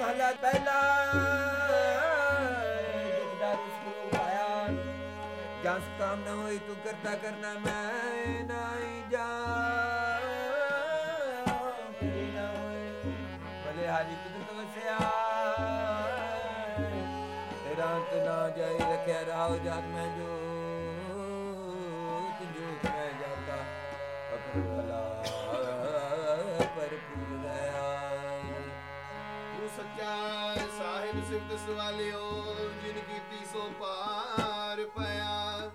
ਮਹਲਾ ਪਹਿਲਾ। ਜਿਗਦਾ ਰਿਸਕ ਆਇਆ ਜਸ ਕਾਮ ਨ ਹੋਈ, ਤੂੰ ਕਰਤਾ ਕਰਨਾ ਮੈਂ ਨਾਈ ਜਾ। ਕਰੀ ਨਾ ਹੋਏ, ਭਲੇ ਹਾਰੀ ਕੁਦਰਤ ਵਸਿਆ। ਤੇਰਾ ਅੰਤ ਨਾ ਜਾਈ, ਰਖਿਆ ਰਾਹ ਜਗ ਮੈਂ ਜੋ ਸਿਫਤ ਸਵਾਲਿਓ ਜਿਨ ਕੀਤੀ ਸੋ ਪਾਰ ਪਿਆ।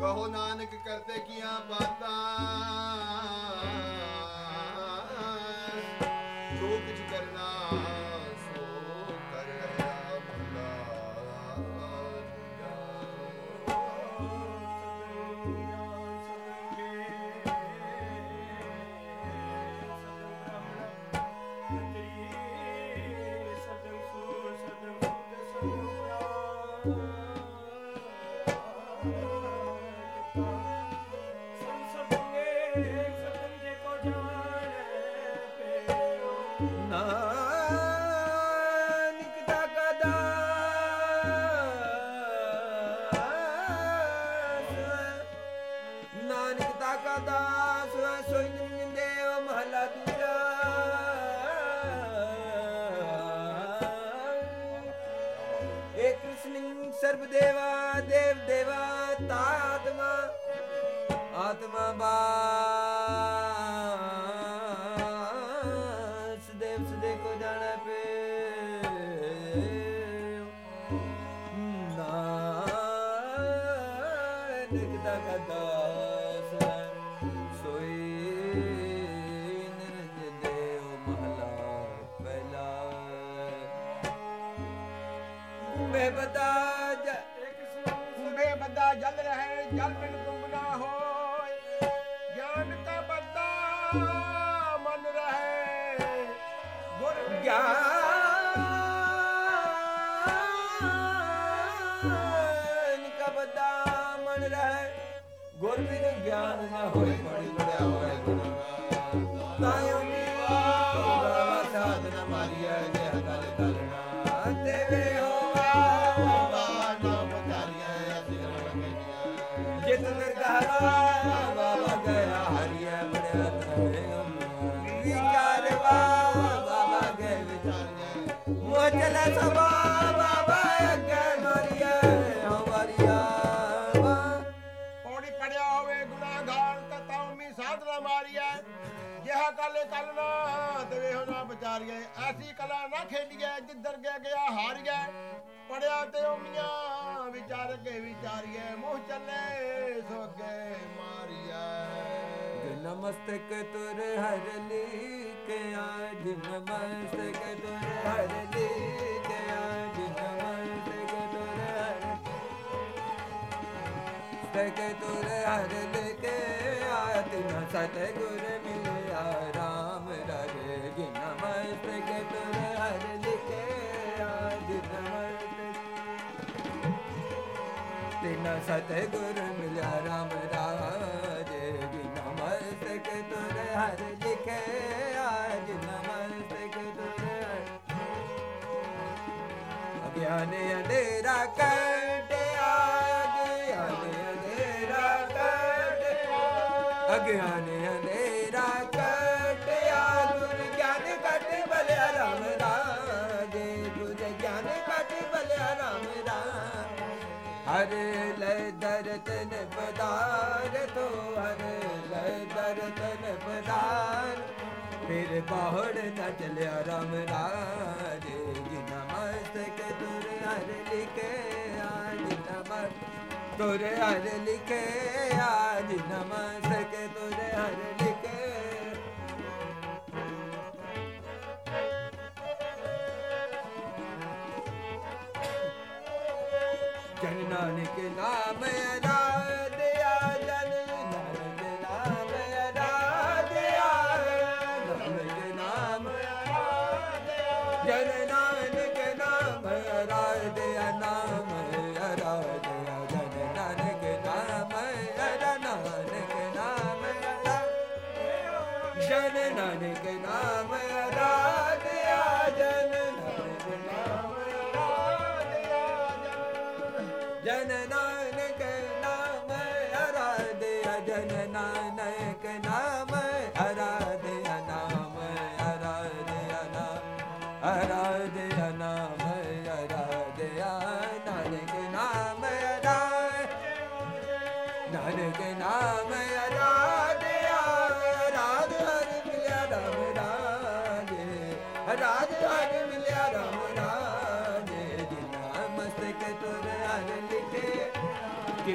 ਕਹੋ ਨਾਨਕ ਕਰਤੇ ਕੀਆਂ ਬਾਤਾਂ। ਸਰਬ ਦੇਵਾ ਦੇਵ ਦੇਵਾ ਤਾਤਮਾ ਆਤਮਾ ਬਾ ਮੈਂ ਬਤਾ ਜਾ ਬੇਬਦਾ ਜਲ ਰਹੇ ਜਲ ਬਿਨ ਤਉਮੀ ਸਾਧਨਾ ਮਾਰੀਐ ਜਿਹਾ ਕਾਲੇ ਕਲ ਨਾ ਤਵੇ ਹੋ ਨਾ ਵਿਚਾਰੀਐ ਐਸੀ ਕਲਾ ਨਾ ਖੇਡੀਐ ਜਿੱਧਰ ਗਿਆ ਗਿਆ ਹਾਰੀਐ ਪੜਿਆ ਤੇ ਉਮੀਆਂ, ਵਿਚਾਰ ਕੇ ਵਿਚਾਰੀਐ ਮੋਹ ਚੱਲੇ ਸੋਗੇ ਅੱਗੇ ਮਾਰੀਐ ਨਮਸਤਕ ਤੁਰ ਹਰ ਲੀਕ, ਆਜ ਨਮਸਤਕ ਤੁਰ ਹਰ ਲੀਕ। ਸਤਕ ਤੁਰ ਹਰ ਲੀਕ ਆਤ ਨ ਸਤ ਮਿਲਿਆ, ਰਾਮ ਰੇ ਜੀ ਨਮਸਤਕ ਤੁਰ ਹਰ ਲੀਕ ਆਜ ਨਮਸਤਕ ਤਿਨ ਸਤ ਮਿਲਿਆ, ਰਾਮ ਰਾਜੇ ਜੀ ਨਮਸਤਕ ਤੁਰ ਹਰ ਲਿਖੇ ਆਜ ਨਮਸਤਕ ਤੁਰ ਅਗਿਆਨ ਅੰਧੇਰਾ ਕਟਿਆ ਅਗਿਆਨ ਅੰਧੇਰਾ ਕਟਿਆ ਗੁਰ ਗਿਆਨ ਕਟ ਬਲਿਆ ਰਾਮ ਰਾਜੇ। ਗੁਰ ਗਿਆਨ ਕਟ ਬਲਿਆ ਰਾਮ ਰਾਜ। ਹਰ ਲੈ ਦਰਤਨ ਪਦਾਰ ਤੋ ਹਰ ਲੈ ਦਰਤਨ ਪਦਾਰ ਫਿਰ ਬਾਹੜ ਨਾ ਚਲਿਆ ਰਾਮ ਰਾਜੇ। ਜੀ ਨਮਸਤਕ ਤੁਰ ਹਰ ਲਿਖੇ ਆਜ ਨਮਸ ਤੁਰ ਹਰ ਲਿਖੇ ਆਜ ਨਮਸਤਕ ਜਨ ਨਾਨਕ ਨਾਮ ਅਰਾਧਿਆ ਜਨ ਨਾਨਕ ਨਾਮ ਰਾਧਿਆ ਜਨ ਨਾਨਕ ਜਨ ਨਾਨਕ ਨਾਮ ਰਾਧਿਆ ਜਨ ਨਾਨਕ ਨਾਮ ਰਾਧਿਆ ਨਾਮ ਰਾਧਿਆ ਨਾਮ ਰਾਧਿਆ ਨਾਮ ਰਾਧਿਆ ਨਾਨਕ ਨਾਮ ਨਾਨਕ ਨਾਮ ਕਿ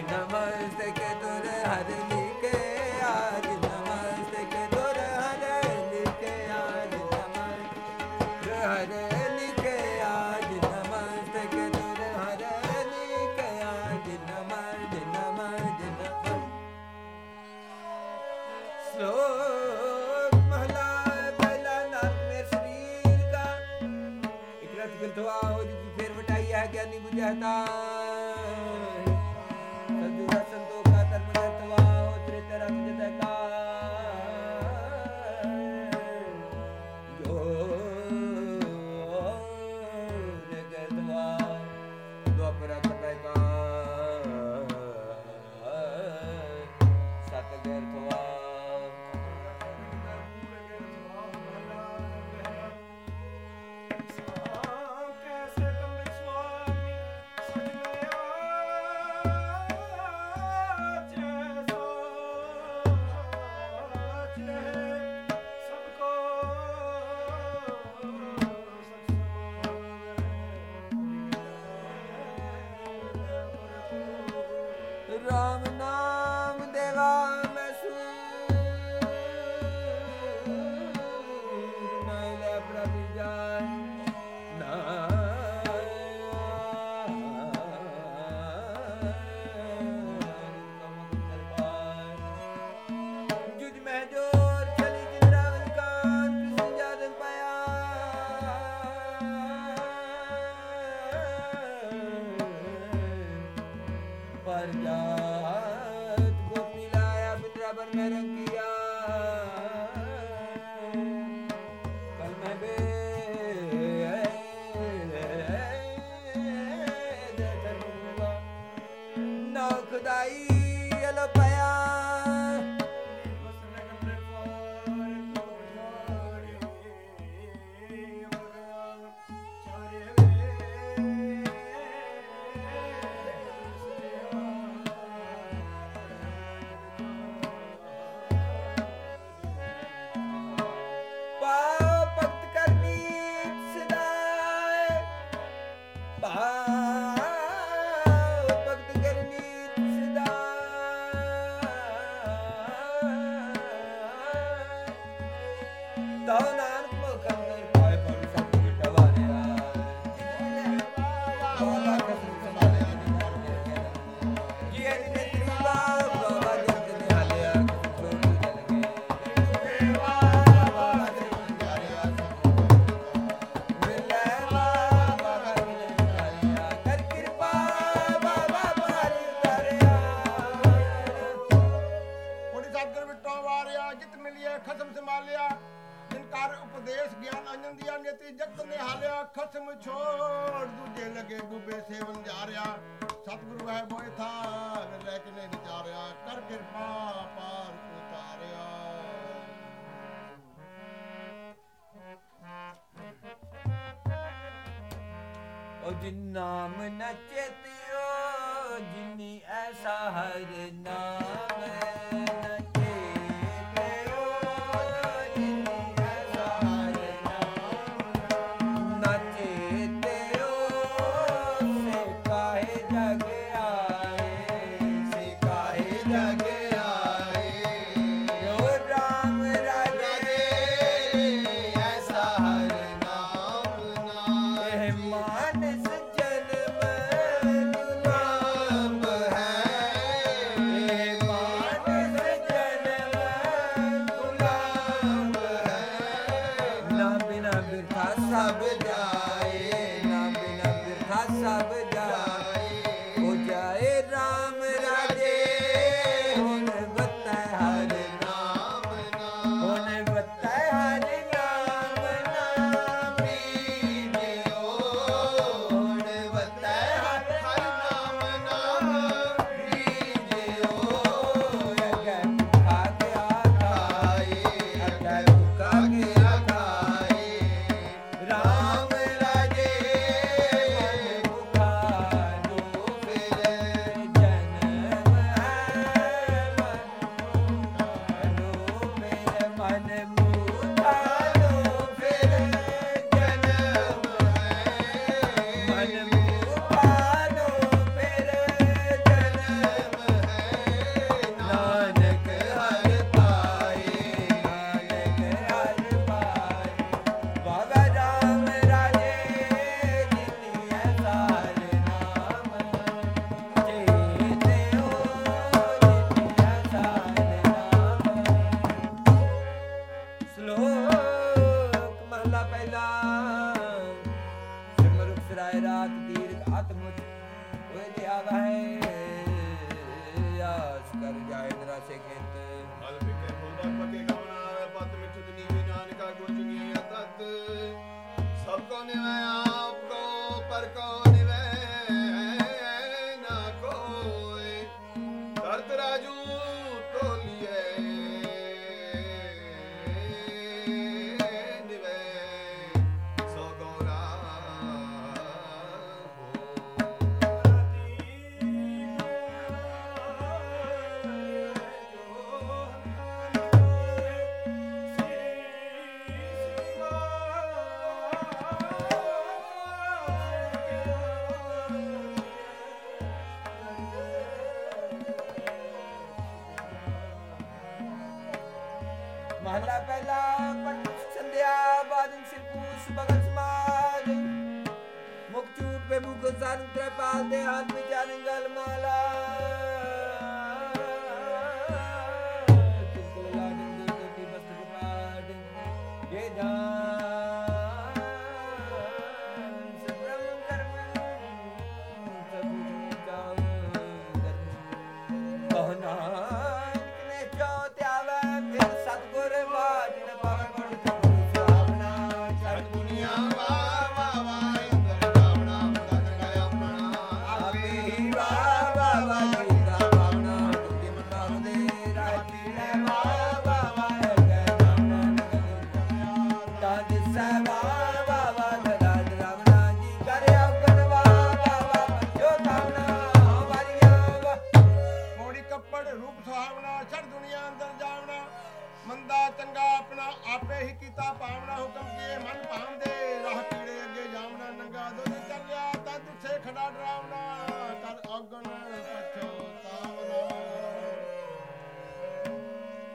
ਕੇ ਤੁਰ ਹਰ ਲਿਖੇ ਆਜ ਤੁਰ ਹਰ ਲਿਖੇ ਆਜ ਨਮਸਤੇ ਹਰ ਲਿਖੇ ਸੋ ਦੁਆ ਹੋ ਜੀ ਵਟਾਈ ਆ ਗਿਆ ਨਹੀਂ ਕਰ ਗਿਆ ਜਿਤ ਮਿਲਿਆ ਖਸਮ ਸੰਭਾਲਿਆ। ਜਿਨਕਾਰ ਉਪਦੇਸ਼ ਗਿਆਨ ਅੰਜਨ ਦੀਆਂ ਨੇਤੀ ਜਗਤ ਨੇ ਖਸਮ ਛੋੜ ਦੂਜੇ ਲਗੇ ਡੂਬੇ ਸੇਵਨ ਜਾ ਸਤਿਗੁਰੂ ਹੈ ਬੋਏ ਥਾਨ ਲੈ ਕੇ ਨੇ ਵਿਚਾਰਿਆ, ਕਰ ਕਿਰਪਾ ਪਾਰ ਉਤਾਰਿਆ। ਉਹ ਜਿਨ ਨਾਮ ਨ ਚੇਤਿਓ ਜਿਨੀ ਐਸਾ ਹਰ ਨਾਮ ਨ ਕਰ ਜਾਏ ਨਰਾਸੇ ਖੇਤ। ਹਲ ਵਿਕੇ ਫੁੱਲ ਪੱਕੇ ਗਾਉਣਾ ਆਵੇ ਪਤ ਮਿੱਠੂ ਦੀ ਨੀਵੀ ਨਾਨਕਾ ਗੁਰ ਚੁਗੀਏ ਤਤ। ਸਭ ਕੋ ਨਿਵੈ ਆਪ ਕੋ, ਪਰ ਕੋ ਮਹਲਾ ਪਹਿਲਾ ਪਟ ਸੰਧਿਆ ਬਾਦਨ ਸਿਰਪੂਸ ਬਗਲ ਸਮਾਜ। ਮੁਖ ਚੂਟ ਪੇ ਮੁਖ ਦੇ ਹਾਥ ਵਿੱਚ ਅਨੰਗਲ ਮਾਲਾ।